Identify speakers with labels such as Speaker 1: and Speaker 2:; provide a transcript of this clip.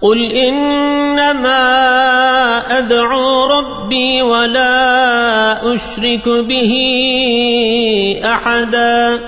Speaker 1: قل إنما أدعو ربي ولا أشرك به أحداً